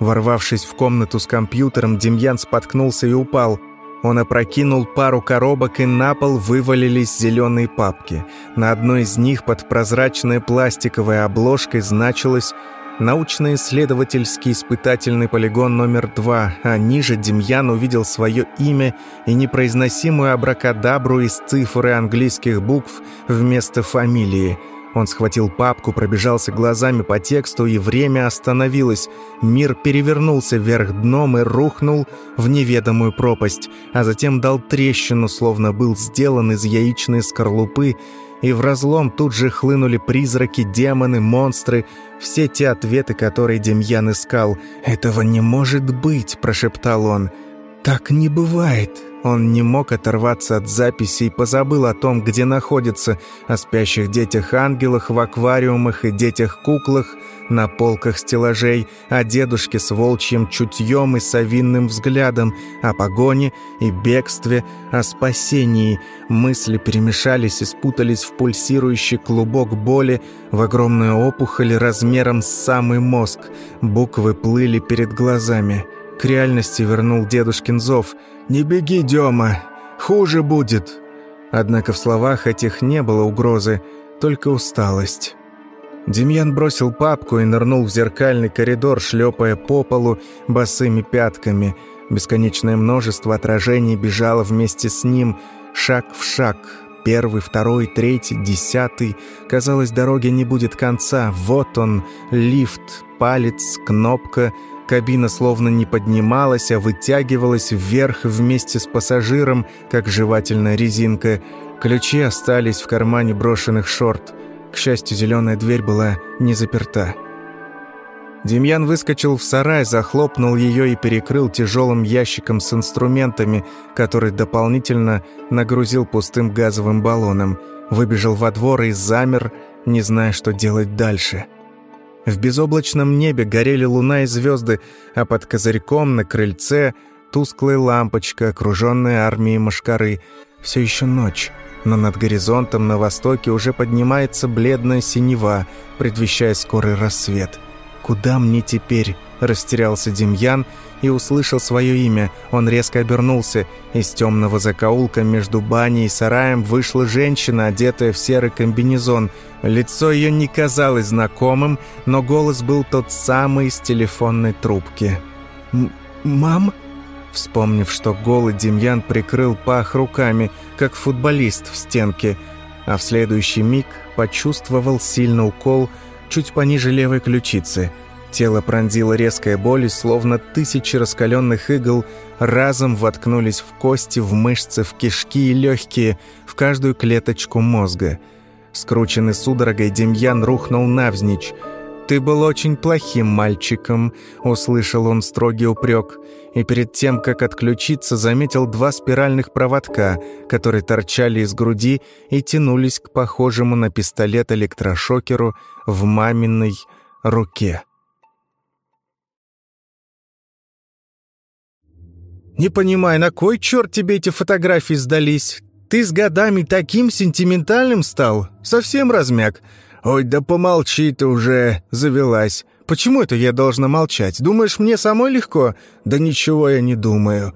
Ворвавшись в комнату с компьютером, Демьян споткнулся и упал. Он опрокинул пару коробок, и на пол вывалились зеленые папки. На одной из них под прозрачной пластиковой обложкой значилось научно-исследовательский испытательный полигон номер два, а ниже Демьян увидел свое имя и непроизносимую абракадабру из цифр и английских букв вместо фамилии. Он схватил папку, пробежался глазами по тексту, и время остановилось. Мир перевернулся вверх дном и рухнул в неведомую пропасть, а затем дал трещину, словно был сделан из яичной скорлупы, и в разлом тут же хлынули призраки, демоны, монстры, все те ответы, которые Демьян искал. «Этого не может быть!» – прошептал он. «Так не бывает!» Он не мог оторваться от записи и позабыл о том, где находится, о спящих детях-ангелах в аквариумах и детях-куклах на полках стеллажей, о дедушке с волчьим чутьем и совинным взглядом, о погоне и бегстве, о спасении. Мысли перемешались и спутались в пульсирующий клубок боли, в огромную опухоль размером с самый мозг. Буквы плыли перед глазами. К реальности вернул дедушкин зов – «Не беги, Дема! Хуже будет». Однако в словах этих не было угрозы, только усталость. Демьян бросил папку и нырнул в зеркальный коридор, шлепая по полу босыми пятками. Бесконечное множество отражений бежало вместе с ним, шаг в шаг. Первый, второй, третий, десятый. Казалось, дороги не будет конца. Вот он, лифт, палец, кнопка. Кабина словно не поднималась, а вытягивалась вверх вместе с пассажиром, как жевательная резинка. Ключи остались в кармане брошенных шорт. К счастью, зеленая дверь была не заперта. Демьян выскочил в сарай, захлопнул ее и перекрыл тяжелым ящиком с инструментами, который дополнительно нагрузил пустым газовым баллоном. Выбежал во двор и замер, не зная, что делать дальше. В безоблачном небе горели луна и звезды, а под козырьком на крыльце тусклая лампочка, окруженная армией машкары. Все еще ночь но над горизонтом на востоке уже поднимается бледная синева, предвещая скорый рассвет. «Куда мне теперь?» – растерялся Демьян и услышал свое имя. Он резко обернулся. Из темного закоулка между баней и сараем вышла женщина, одетая в серый комбинезон. Лицо ее не казалось знакомым, но голос был тот самый из телефонной трубки. «Мам?» Вспомнив, что голый Демьян прикрыл пах руками, как футболист в стенке, а в следующий миг почувствовал сильный укол чуть пониже левой ключицы. Тело пронзило резкая боль, словно тысячи раскаленных игл разом воткнулись в кости, в мышцы, в кишки и легкие, в каждую клеточку мозга. Скрученный судорогой, Демьян рухнул навзничь. «Ты был очень плохим мальчиком», — услышал он строгий упрек, и перед тем, как отключиться, заметил два спиральных проводка, которые торчали из груди и тянулись к похожему на пистолет электрошокеру в маминой руке. «Не понимаю, на кой черт тебе эти фотографии сдались? Ты с годами таким сентиментальным стал? Совсем размяк?» «Ой, да помолчи ты уже!» — завелась. «Почему это я должна молчать? Думаешь, мне самой легко?» «Да ничего я не думаю».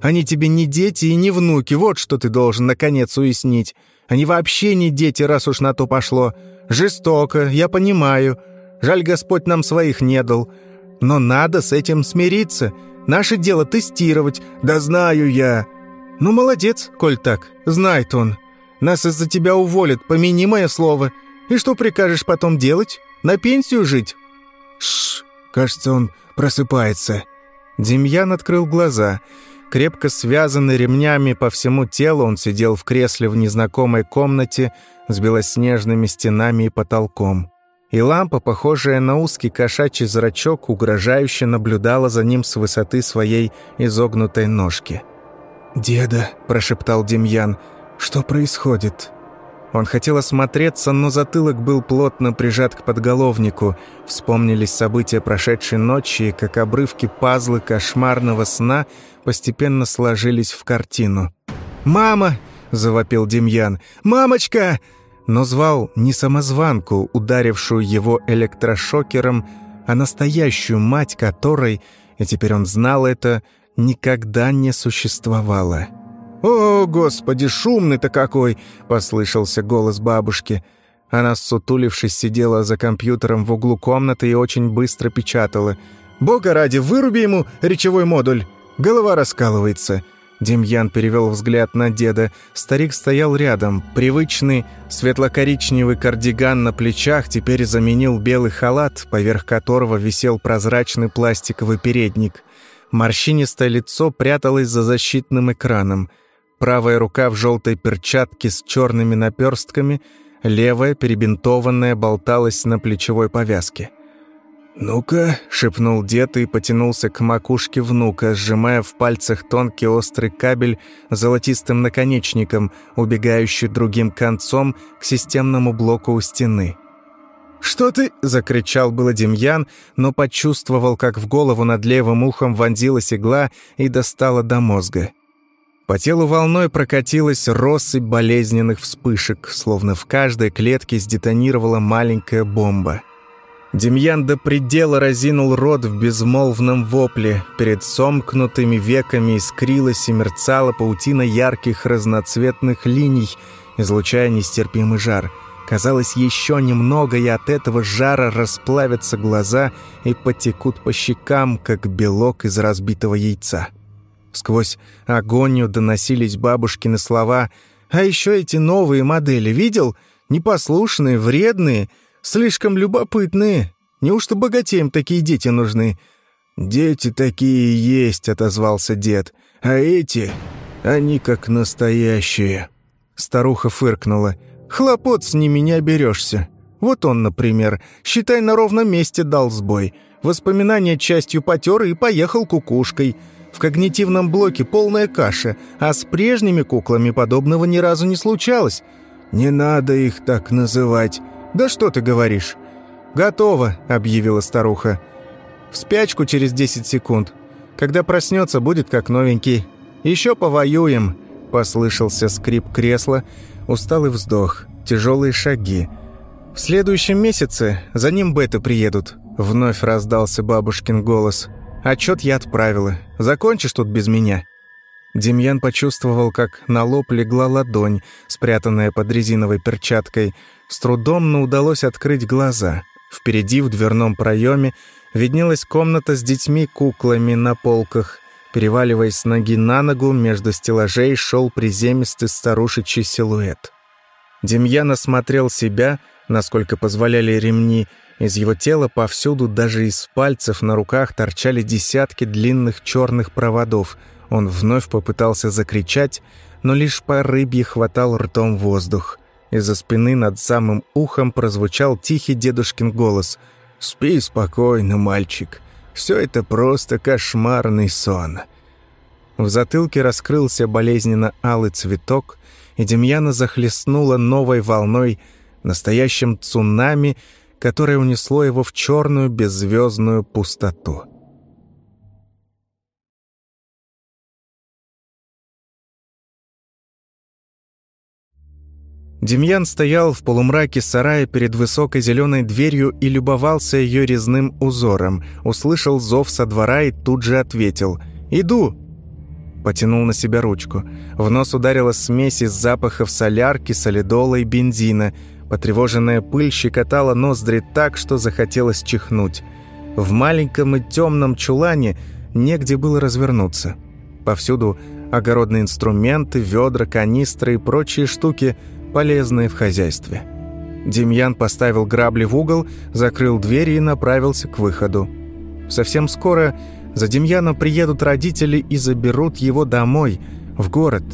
«Они тебе не дети и не внуки, вот что ты должен наконец уяснить. Они вообще не дети, раз уж на то пошло. Жестоко, я понимаю. Жаль, Господь нам своих не дал. Но надо с этим смириться. Наше дело тестировать. Да знаю я». «Ну, молодец, коль так. Знает он. Нас из-за тебя уволят, помяни мое слово». И что прикажешь потом делать? На пенсию жить?» «Шш, кажется, он просыпается». Демьян открыл глаза. Крепко связанный ремнями по всему телу, он сидел в кресле в незнакомой комнате с белоснежными стенами и потолком. И лампа, похожая на узкий кошачий зрачок, угрожающе наблюдала за ним с высоты своей изогнутой ножки. «Деда», – прошептал Демьян, – «что происходит?» Он хотел осмотреться, но затылок был плотно прижат к подголовнику. Вспомнились события прошедшей ночи, и как обрывки пазлы кошмарного сна постепенно сложились в картину. «Мама!» – завопил Демьян. «Мамочка!» Но звал не самозванку, ударившую его электрошокером, а настоящую мать которой, и теперь он знал это, никогда не существовало. «О, господи, шумный-то какой!» — послышался голос бабушки. Она, сутулившись, сидела за компьютером в углу комнаты и очень быстро печатала. «Бога ради, выруби ему речевой модуль! Голова раскалывается!» Демьян перевел взгляд на деда. Старик стоял рядом. Привычный светло-коричневый кардиган на плечах теперь заменил белый халат, поверх которого висел прозрачный пластиковый передник. Морщинистое лицо пряталось за защитным экраном – Правая рука в желтой перчатке с черными наперстками, левая, перебинтованная, болталась на плечевой повязке. «Ну-ка», — шепнул дед и потянулся к макушке внука, сжимая в пальцах тонкий острый кабель золотистым наконечником, убегающий другим концом к системному блоку у стены. «Что ты?» — закричал было Демьян, но почувствовал, как в голову над левым ухом вонзилась игла и достала до мозга. По телу волной прокатилась россыпь болезненных вспышек, словно в каждой клетке сдетонировала маленькая бомба. Демьян до предела разинул рот в безмолвном вопле. Перед сомкнутыми веками искрилась и мерцала паутина ярких разноцветных линий, излучая нестерпимый жар. Казалось, еще немного, и от этого жара расплавятся глаза и потекут по щекам, как белок из разбитого яйца. Сквозь агонию доносились бабушкины слова «А еще эти новые модели, видел? Непослушные, вредные». Слишком любопытные. Неужто богатеям такие дети нужны?» «Дети такие есть», — отозвался дед. «А эти, они как настоящие». Старуха фыркнула. «Хлопот с ними не оберешься. Вот он, например, считай, на ровном месте дал сбой. Воспоминания частью потер и поехал кукушкой. В когнитивном блоке полная каша, а с прежними куклами подобного ни разу не случалось. Не надо их так называть. «Да что ты говоришь?» «Готово», — объявила старуха. «В спячку через 10 секунд. Когда проснется, будет как новенький. Еще повоюем», — послышался скрип кресла, усталый вздох, тяжелые шаги. «В следующем месяце за ним беты приедут», — вновь раздался бабушкин голос. «Отчет я отправила. Закончишь тут без меня». Демьян почувствовал, как на лоб легла ладонь, спрятанная под резиновой перчаткой. С трудом, но удалось открыть глаза. Впереди, в дверном проеме, виднелась комната с детьми-куклами на полках. Переваливаясь с ноги на ногу, между стеллажей шел приземистый старушечий силуэт. Демьян осмотрел себя, насколько позволяли ремни. Из его тела повсюду, даже из пальцев на руках, торчали десятки длинных черных проводов — он вновь попытался закричать, но лишь по рыбье хватал ртом воздух. Из-за спины над самым ухом прозвучал тихий дедушкин голос. «Спи спокойно, мальчик. Все это просто кошмарный сон». В затылке раскрылся болезненно алый цветок, и Демьяна захлестнула новой волной, настоящим цунами, которое унесло его в черную беззвездную пустоту. Демьян стоял в полумраке сарая перед высокой зеленой дверью и любовался ее резным узором. Услышал зов со двора и тут же ответил «Иду!». Потянул на себя ручку. В нос ударила смесь из запахов солярки, солидола и бензина. Потревоженная пыль щекотала ноздри так, что захотелось чихнуть. В маленьком и темном чулане негде было развернуться. Повсюду огородные инструменты, ведра, канистры и прочие штуки – полезные в хозяйстве. Демьян поставил грабли в угол, закрыл дверь и направился к выходу. Совсем скоро за Демьяном приедут родители и заберут его домой, в город.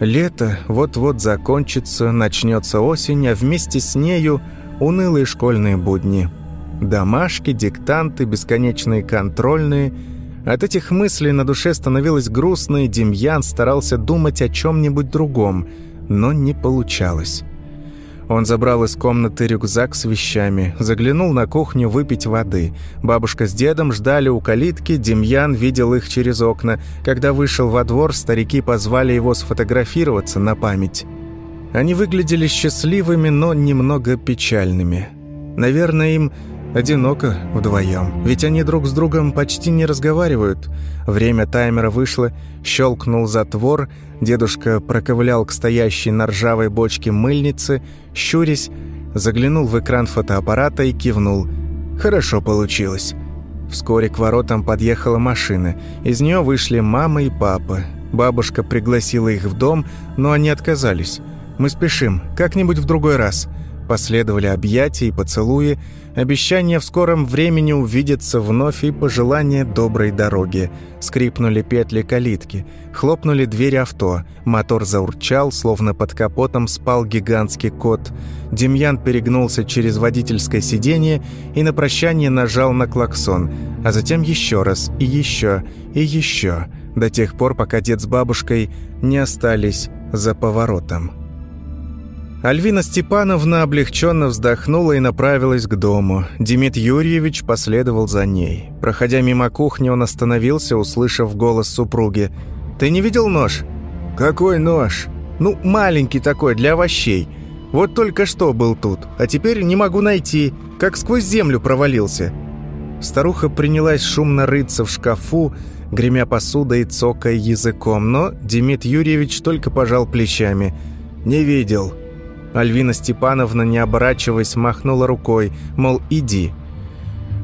Лето вот-вот закончится, начнется осень, а вместе с нею унылые школьные будни. Домашки, диктанты, бесконечные контрольные. От этих мыслей на душе становилось грустно, и Демьян старался думать о чем-нибудь другом – но не получалось. Он забрал из комнаты рюкзак с вещами, заглянул на кухню выпить воды. Бабушка с дедом ждали у калитки, Демьян видел их через окна. Когда вышел во двор, старики позвали его сфотографироваться на память. Они выглядели счастливыми, но немного печальными. Наверное, им одиноко вдвоем, ведь они друг с другом почти не разговаривают. Время таймера вышло, щелкнул затвор, дедушка проковылял к стоящей на ржавой бочке мыльнице, щурясь, заглянул в экран фотоаппарата и кивнул. «Хорошо получилось». Вскоре к воротам подъехала машина. Из нее вышли мама и папа. Бабушка пригласила их в дом, но они отказались. «Мы спешим, как-нибудь в другой раз». Последовали объятия и поцелуи, обещание в скором времени увидеться вновь и пожелание доброй дороги. Скрипнули петли калитки, хлопнули двери авто, мотор заурчал, словно под капотом спал гигантский кот. Демьян перегнулся через водительское сиденье и на прощание нажал на клаксон, а затем еще раз, и еще, и еще, до тех пор, пока дед с бабушкой не остались за поворотом. Альвина Степановна облегченно вздохнула и направилась к дому. Демид Юрьевич последовал за ней. Проходя мимо кухни, он остановился, услышав голос супруги. «Ты не видел нож?» «Какой нож?» «Ну, маленький такой, для овощей. Вот только что был тут, а теперь не могу найти, как сквозь землю провалился». Старуха принялась шумно рыться в шкафу, гремя посудой и цокая языком, но Демид Юрьевич только пожал плечами. «Не видел». Альвина Степановна, не оборачиваясь, махнула рукой, мол, иди.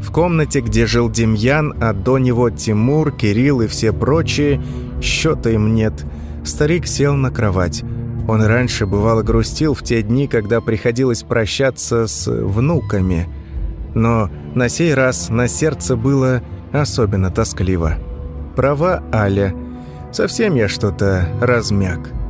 В комнате, где жил Демьян, а до него Тимур, Кирилл и все прочие, счета им нет. Старик сел на кровать. Он раньше бывало грустил в те дни, когда приходилось прощаться с внуками. Но на сей раз на сердце было особенно тоскливо. Права Аля. Совсем я что-то размяк.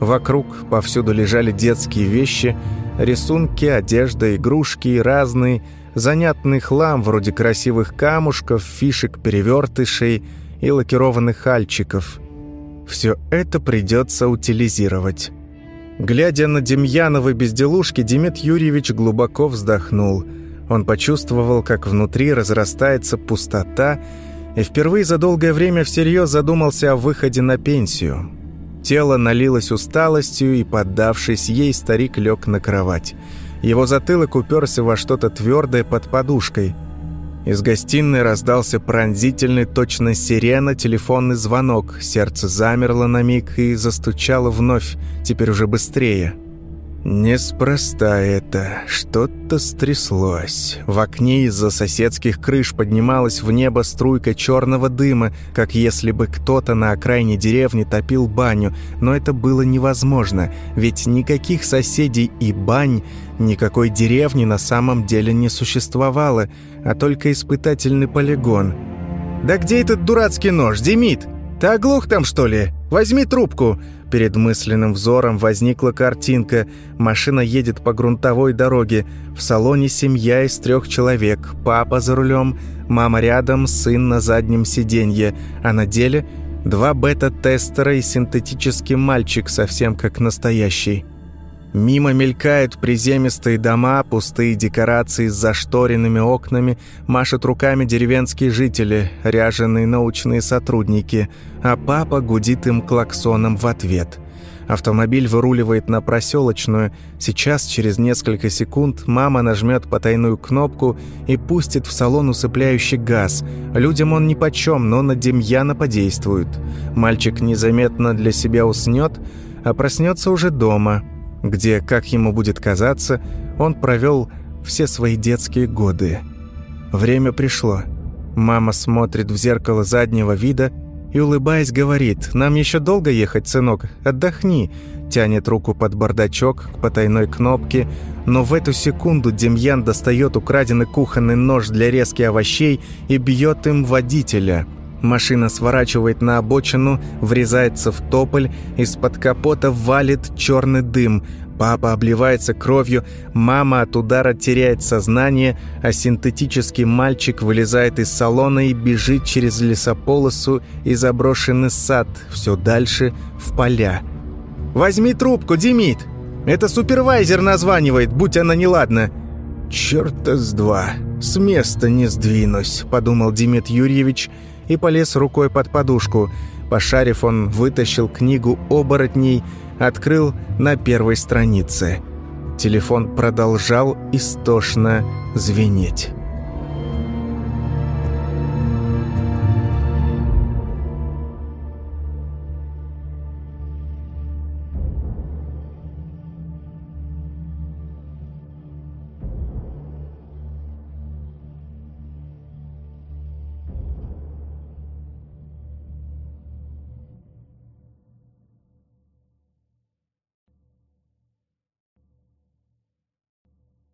Вокруг повсюду лежали детские вещи, рисунки, одежда, игрушки разные – занятный хлам вроде красивых камушков, фишек, перевертышей и лакированных хальчиков. Все это придется утилизировать. Глядя на Демьяновы безделушки, Демид Юрьевич глубоко вздохнул. Он почувствовал, как внутри разрастается пустота, и впервые за долгое время всерьез задумался о выходе на пенсию. Тело налилось усталостью, и, поддавшись ей, старик лег на кровать. Его затылок уперся во что-то твердое под подушкой. Из гостиной раздался пронзительный, точно сирена, телефонный звонок. Сердце замерло на миг и застучало вновь, теперь уже быстрее. Неспроста это. Что-то стряслось. В окне из-за соседских крыш поднималась в небо струйка черного дыма, как если бы кто-то на окраине деревни топил баню. Но это было невозможно, ведь никаких соседей и бань, никакой деревни на самом деле не существовало, а только испытательный полигон. «Да где этот дурацкий нож, Демид? Ты оглох там, что ли? Возьми трубку!» Перед мысленным взором возникла картинка. Машина едет по грунтовой дороге. В салоне семья из трех человек. Папа за рулем, мама рядом, сын на заднем сиденье. А на деле два бета-тестера и синтетический мальчик, совсем как настоящий. Мимо мелькают приземистые дома, пустые декорации с зашторенными окнами, машут руками деревенские жители, ряженые научные сотрудники, а папа гудит им клаксоном в ответ. Автомобиль выруливает на проселочную. Сейчас, через несколько секунд, мама нажмет потайную кнопку и пустит в салон усыпляющий газ. Людям он нипочем, но на Демьяна подействует. Мальчик незаметно для себя уснет, а проснется уже дома – где, как ему будет казаться, он провел все свои детские годы. Время пришло. Мама смотрит в зеркало заднего вида и, улыбаясь, говорит, «Нам еще долго ехать, сынок? Отдохни!» Тянет руку под бардачок к потайной кнопке, но в эту секунду Демьян достает украденный кухонный нож для резки овощей и бьет им водителя – Машина сворачивает на обочину, врезается в тополь, из-под капота валит черный дым. Папа обливается кровью, мама от удара теряет сознание, а синтетический мальчик вылезает из салона и бежит через лесополосу и заброшенный сад, все дальше в поля. «Возьми трубку, Демид! Это супервайзер названивает, будь она неладна!» «Чёрта с два! С места не сдвинусь», — подумал Демид Юрьевич, — и полез рукой под подушку. Пошарив, он вытащил книгу оборотней, открыл на первой странице. Телефон продолжал истошно звенеть.